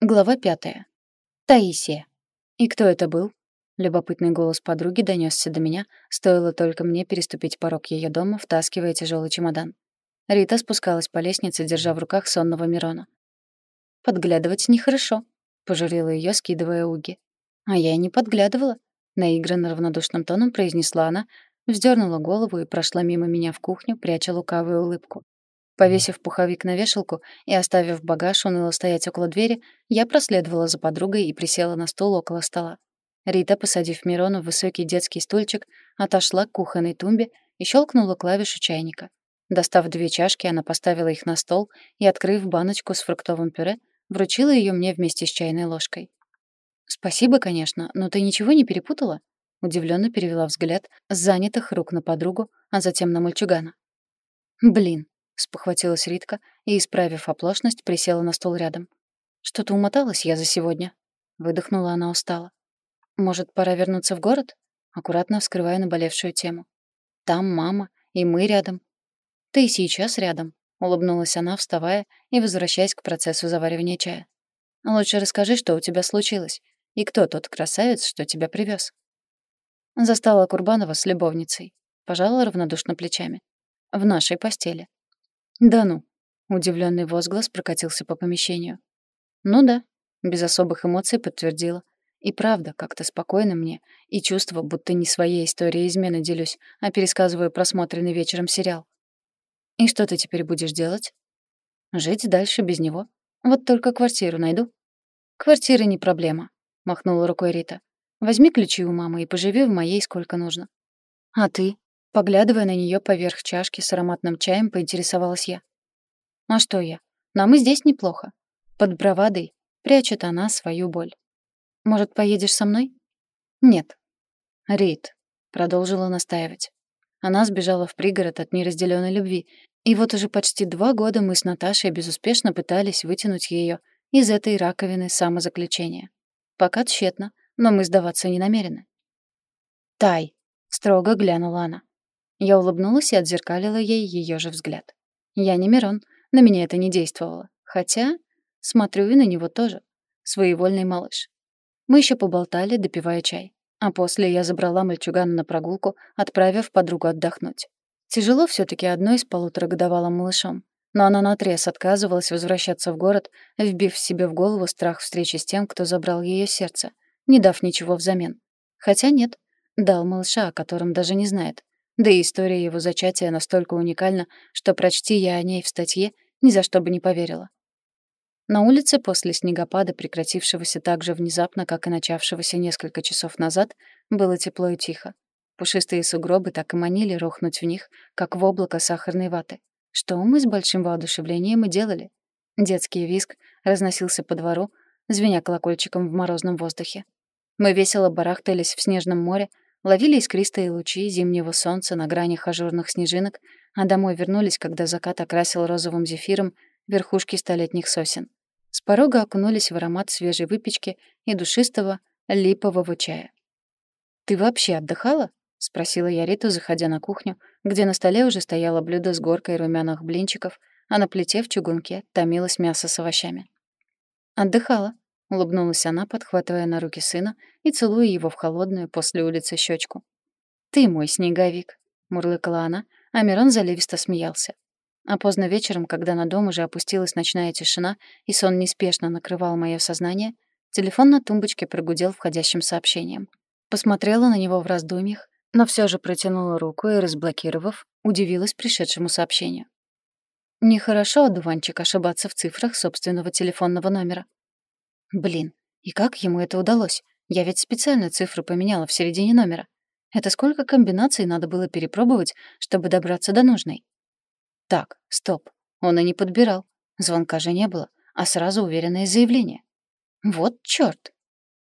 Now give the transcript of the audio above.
Глава пятая. Таисия. И кто это был? Любопытный голос подруги донёсся до меня, стоило только мне переступить порог её дома, втаскивая тяжёлый чемодан. Рита спускалась по лестнице, держа в руках сонного Мирона. «Подглядывать нехорошо», — пожурила её, скидывая уги. «А я и не подглядывала», — наигранно равнодушным тоном произнесла она, вздернула голову и прошла мимо меня в кухню, пряча лукавую улыбку. Повесив пуховик на вешалку и оставив багаж уныло стоять около двери, я проследовала за подругой и присела на стул около стола. Рита, посадив Мирона в высокий детский стульчик, отошла к кухонной тумбе и щелкнула клавишу чайника. Достав две чашки, она поставила их на стол и, открыв баночку с фруктовым пюре, вручила ее мне вместе с чайной ложкой. «Спасибо, конечно, но ты ничего не перепутала?» Удивленно перевела взгляд с занятых рук на подругу, а затем на мальчугана. «Блин, спохватилась Ритка и, исправив оплошность, присела на стол рядом. «Что-то умоталась я за сегодня», — выдохнула она устало. «Может, пора вернуться в город?» Аккуратно вскрывая наболевшую тему. «Там мама, и мы рядом». «Ты и сейчас рядом», — улыбнулась она, вставая и возвращаясь к процессу заваривания чая. «Лучше расскажи, что у тебя случилось, и кто тот красавец, что тебя привез. Застала Курбанова с любовницей. Пожала равнодушно плечами. В нашей постели. «Да ну!» — удивленный возглас прокатился по помещению. «Ну да», — без особых эмоций подтвердила. «И правда, как-то спокойно мне, и чувство, будто не своей историей измены делюсь, а пересказываю просмотренный вечером сериал. И что ты теперь будешь делать?» «Жить дальше без него. Вот только квартиру найду». «Квартира не проблема», — махнула рукой Рита. «Возьми ключи у мамы и поживи в моей сколько нужно». «А ты?» Поглядывая на нее поверх чашки с ароматным чаем, поинтересовалась я. «А что я? Нам и здесь неплохо. Под бравадой прячет она свою боль. Может, поедешь со мной?» «Нет». «Рит», — продолжила настаивать. Она сбежала в пригород от неразделенной любви, и вот уже почти два года мы с Наташей безуспешно пытались вытянуть ее из этой раковины самозаключения. Пока тщетно, но мы сдаваться не намерены. «Тай», — строго глянула она. Я улыбнулась и отзеркалила ей ее же взгляд. Я не Мирон, на меня это не действовало. Хотя смотрю и на него тоже. Своевольный малыш. Мы еще поболтали, допивая чай. А после я забрала мальчугана на прогулку, отправив подругу отдохнуть. Тяжело все таки одной с полуторагодовалым малышом. Но она наотрез отказывалась возвращаться в город, вбив себе в голову страх встречи с тем, кто забрал ее сердце, не дав ничего взамен. Хотя нет, дал малыша, о котором даже не знает. Да и история его зачатия настолько уникальна, что прочти я о ней в статье, ни за что бы не поверила. На улице после снегопада, прекратившегося так же внезапно, как и начавшегося несколько часов назад, было тепло и тихо. Пушистые сугробы так и манили рухнуть в них, как в облако сахарной ваты. Что мы с большим воодушевлением и делали. Детский визг разносился по двору, звеня колокольчиком в морозном воздухе. Мы весело барахтались в снежном море, ловили искристые лучи зимнего солнца на гранях ажурных снежинок, а домой вернулись, когда закат окрасил розовым зефиром верхушки столетних сосен. С порога окунулись в аромат свежей выпечки и душистого липового чая. «Ты вообще отдыхала?» — спросила я Риту, заходя на кухню, где на столе уже стояло блюдо с горкой румяных блинчиков, а на плите в чугунке томилось мясо с овощами. «Отдыхала», — улыбнулась она, подхватывая на руки сына и целуя его в холодную после улицы щечку. «Ты мой снеговик», — мурлыкала она, а Мирон заливисто смеялся. А поздно вечером, когда на дом уже опустилась ночная тишина и сон неспешно накрывал мое сознание, телефон на тумбочке прогудел входящим сообщением. Посмотрела на него в раздумьях, но все же протянула руку и, разблокировав, удивилась пришедшему сообщению. Нехорошо, одуванчик, ошибаться в цифрах собственного телефонного номера. Блин, и как ему это удалось? Я ведь специально цифру поменяла в середине номера. Это сколько комбинаций надо было перепробовать, чтобы добраться до нужной? Так, стоп. Он и не подбирал. Звонка же не было, а сразу уверенное заявление. Вот чёрт.